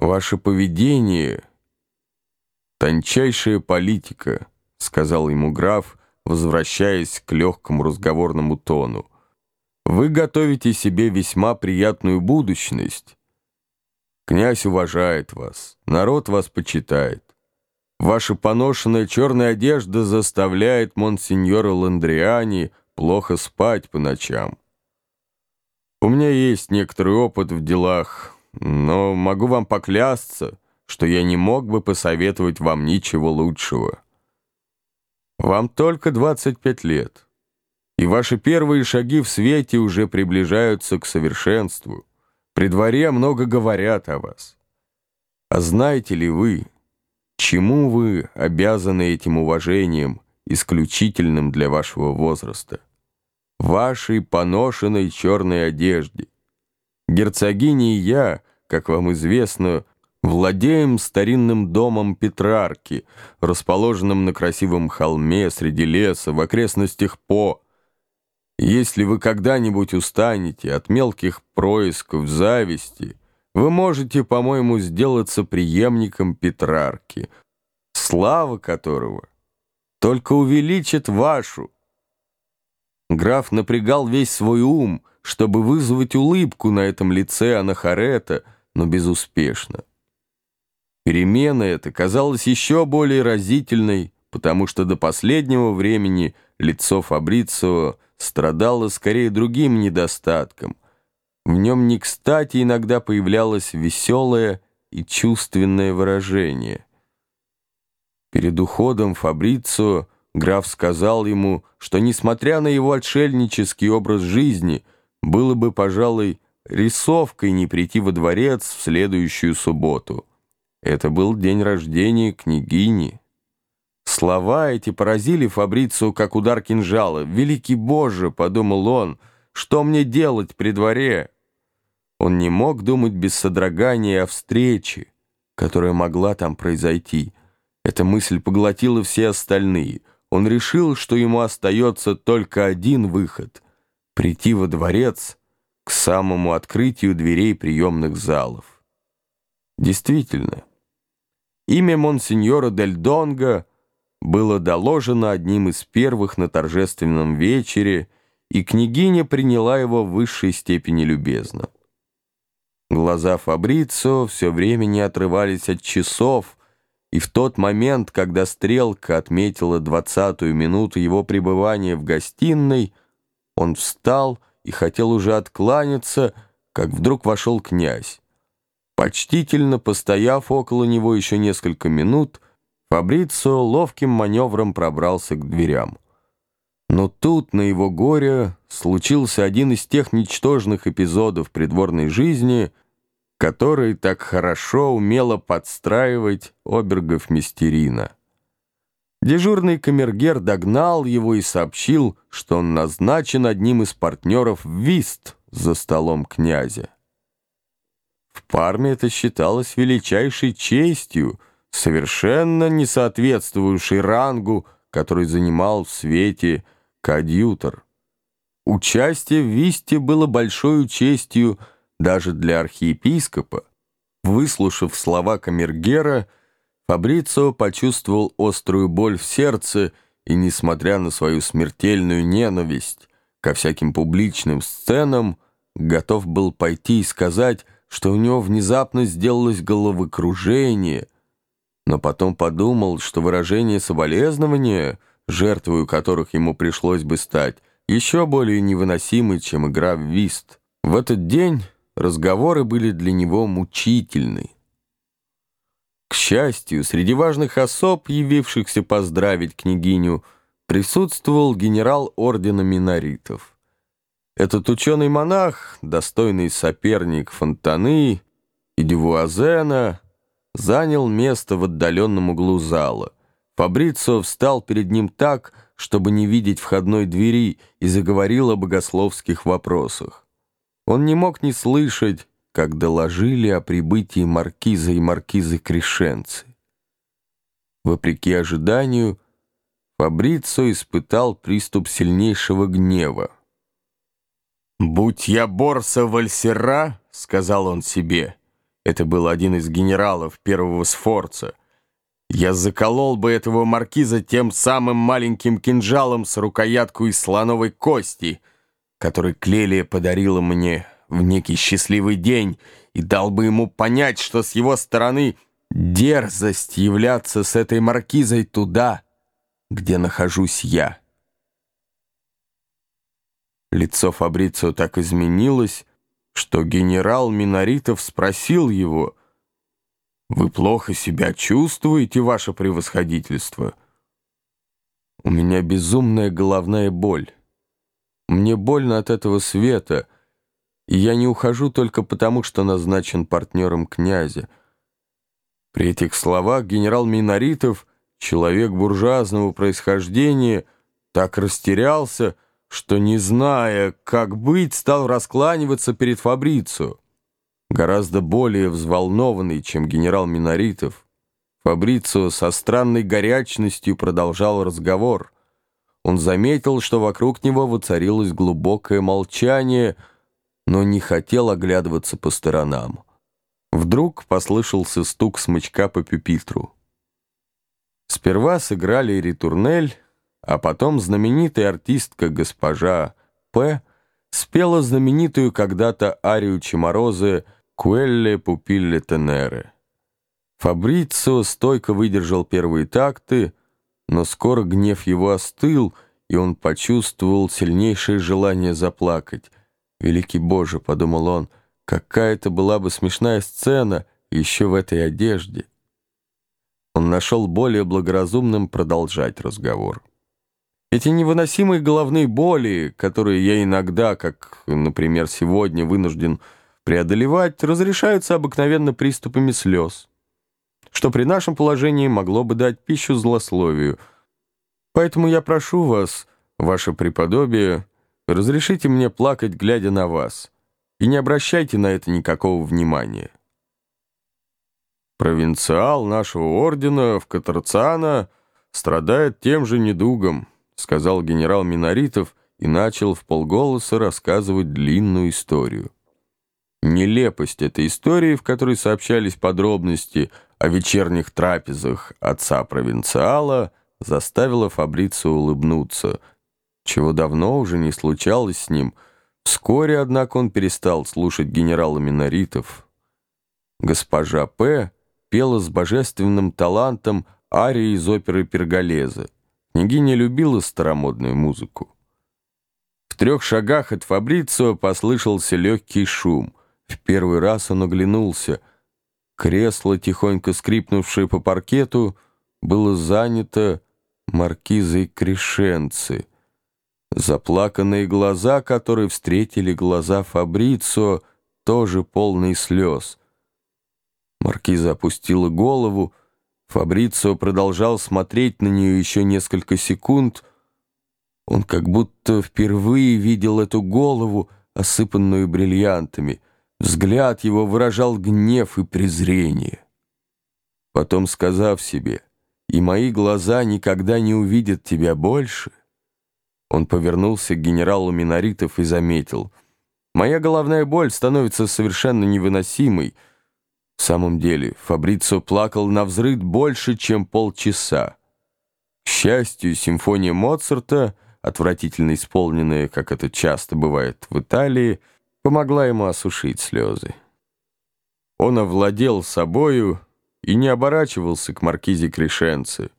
«Ваше поведение — тончайшая политика», — сказал ему граф, возвращаясь к легкому разговорному тону. «Вы готовите себе весьма приятную будущность. Князь уважает вас, народ вас почитает. Ваша поношенная черная одежда заставляет монсеньора Ландриани плохо спать по ночам. У меня есть некоторый опыт в делах, но могу вам поклясться, что я не мог бы посоветовать вам ничего лучшего. Вам только 25 лет, и ваши первые шаги в свете уже приближаются к совершенству. При дворе много говорят о вас. А знаете ли вы, чему вы обязаны этим уважением, исключительным для вашего возраста? Вашей поношенной черной одежде — Герцогиня и я, как вам известно, владеем старинным домом Петрарки, расположенным на красивом холме среди леса в окрестностях По. Если вы когда-нибудь устанете от мелких происков зависти, вы можете, по-моему, сделаться преемником Петрарки, слава которого только увеличит вашу. Граф напрягал весь свой ум, чтобы вызвать улыбку на этом лице Анахарета, но безуспешно. Перемена эта казалась еще более разительной, потому что до последнего времени лицо Фабрицио страдало скорее другим недостатком. В нем не кстати иногда появлялось веселое и чувственное выражение. Перед уходом Фабрицио граф сказал ему, что, несмотря на его отшельнический образ жизни, было бы, пожалуй, рисовкой не прийти во дворец в следующую субботу. Это был день рождения княгини. Слова эти поразили Фабрицу, как удар кинжала. «Великий Боже!» — подумал он. «Что мне делать при дворе?» Он не мог думать без содрогания о встрече, которая могла там произойти. Эта мысль поглотила все остальные. Он решил, что ему остается только один выход — прийти во дворец к самому открытию дверей приемных залов. Действительно, имя монсеньора Дель Донго было доложено одним из первых на торжественном вечере, и княгиня приняла его в высшей степени любезно. Глаза Фабрицио все время не отрывались от часов, и в тот момент, когда стрелка отметила двадцатую минуту его пребывания в гостиной, он встал и хотел уже откланяться, как вдруг вошел князь. Почтительно постояв около него еще несколько минут, Фабрицио ловким маневром пробрался к дверям. Но тут, на его горе, случился один из тех ничтожных эпизодов придворной жизни, которые так хорошо умело подстраивать обергов Мистерина. Дежурный камергер догнал его и сообщил, что он назначен одним из партнеров в вист за столом князя. В Парме это считалось величайшей честью, совершенно не соответствующей рангу, который занимал в свете коадьютор. Участие в висте было большой честью даже для архиепископа. Выслушав слова камергера, Фабрицио почувствовал острую боль в сердце и, несмотря на свою смертельную ненависть ко всяким публичным сценам, готов был пойти и сказать, что у него внезапно сделалось головокружение, но потом подумал, что выражение соболезнования, жертвою которых ему пришлось бы стать, еще более невыносимы, чем игра в вист. В этот день разговоры были для него мучительны. Счастью, среди важных особ, явившихся поздравить княгиню, присутствовал генерал ордена миноритов. Этот ученый-монах, достойный соперник Фонтаны и Дювуазена, занял место в отдаленном углу зала. Фабрицио встал перед ним так, чтобы не видеть входной двери, и заговорил о богословских вопросах. Он не мог не слышать, как доложили о прибытии маркиза и маркизы Крешенцы. Вопреки ожиданию, Фабрицо испытал приступ сильнейшего гнева. «Будь я Борса Вальсера, — сказал он себе, Это был один из генералов первого Сфорца. Я заколол бы этого маркиза тем самым маленьким кинжалом с рукоятку из слоновой кости, который Клелия подарила мне в некий счастливый день, и дал бы ему понять, что с его стороны дерзость являться с этой маркизой туда, где нахожусь я. Лицо Фабрицио так изменилось, что генерал Миноритов спросил его, «Вы плохо себя чувствуете, ваше превосходительство?» «У меня безумная головная боль. Мне больно от этого света, я не ухожу только потому, что назначен партнером князя». При этих словах генерал Миноритов, человек буржуазного происхождения, так растерялся, что, не зная, как быть, стал раскланиваться перед Фабрицио. Гораздо более взволнованный, чем генерал Миноритов, Фабрицио со странной горячностью продолжал разговор. Он заметил, что вокруг него воцарилось глубокое молчание, но не хотел оглядываться по сторонам. Вдруг послышался стук смычка по пюпитру. Сперва сыграли ритурнель, а потом знаменитая артистка госпожа П. спела знаменитую когда-то арию Чеморозы «Куэлле пупилле тенере». Фабрицио стойко выдержал первые такты, но скоро гнев его остыл, и он почувствовал сильнейшее желание заплакать. «Великий Боже!» — подумал он, — «какая-то была бы смешная сцена еще в этой одежде». Он нашел более благоразумным продолжать разговор. Эти невыносимые головные боли, которые я иногда, как, например, сегодня, вынужден преодолевать, разрешаются обыкновенно приступами слез, что при нашем положении могло бы дать пищу злословию. Поэтому я прошу вас, ваше преподобие, разрешите мне плакать, глядя на вас, и не обращайте на это никакого внимания. Провинциал нашего ордена в Катарциана страдает тем же недугом, сказал генерал Миноритов и начал в полголоса рассказывать длинную историю. Нелепость этой истории, в которой сообщались подробности о вечерних трапезах отца-провинциала, заставила Фабрицио улыбнуться, чего давно уже не случалось с ним. Вскоре, однако, он перестал слушать генерала Миноритов. Госпожа П. пела с божественным талантом арии из оперы «Перголеза». Княгиня любила старомодную музыку. В трех шагах от Фабрицио послышался легкий шум. В первый раз он оглянулся. Кресло, тихонько скрипнувшее по паркету, было занято маркизой Крешенцы. Заплаканные глаза, которые встретили глаза Фабрицио, тоже полные слез. Маркиза опустила голову, Фабрицио продолжал смотреть на нее еще несколько секунд. Он как будто впервые видел эту голову, осыпанную бриллиантами. Взгляд его выражал гнев и презрение. Потом, сказав себе, «И мои глаза никогда не увидят тебя больше», он повернулся к генералу Миноритов и заметил, «Моя головная боль становится совершенно невыносимой», в самом деле, Фабрицо плакал на взрыд больше, чем полчаса. К счастью, симфония Моцарта, отвратительно исполненная, как это часто бывает в Италии, помогла ему осушить слезы. Он овладел собою и не оборачивался к маркизе Крешенце.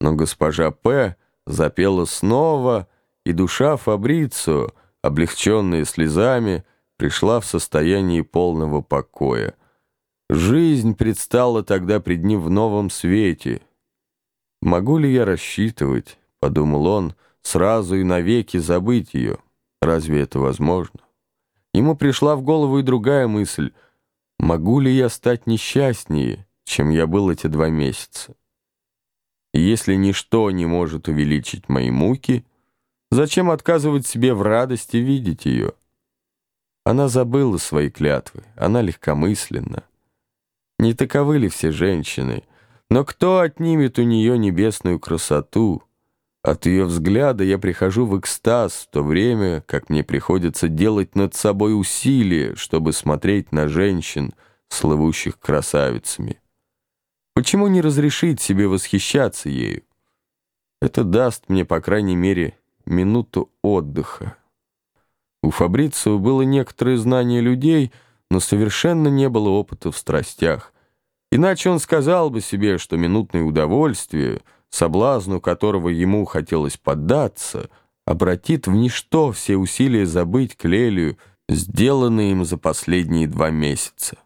Но госпожа П. запела снова, и душа Фабрицио, облегченная слезами, пришла в состояние полного покоя. Жизнь предстала тогда пред ним в новом свете. «Могу ли я рассчитывать, — подумал он, — сразу и навеки забыть ее? Разве это возможно?» Ему пришла в голову и другая мысль. «Могу ли я стать несчастнее, чем я был эти два месяца? Если ничто не может увеличить мои муки, зачем отказывать себе в радости видеть ее?» Она забыла свои клятвы, она легкомысленна. Не таковы ли все женщины? Но кто отнимет у нее небесную красоту? От ее взгляда я прихожу в экстаз в то время, как мне приходится делать над собой усилия, чтобы смотреть на женщин, слывущих красавицами. Почему не разрешить себе восхищаться ею? Это даст мне, по крайней мере, минуту отдыха. У Фабрицио было некоторое знание людей, но совершенно не было опыта в страстях. Иначе он сказал бы себе, что минутное удовольствие, соблазну которого ему хотелось поддаться, обратит в ничто все усилия забыть Клелию, сделанные им за последние два месяца.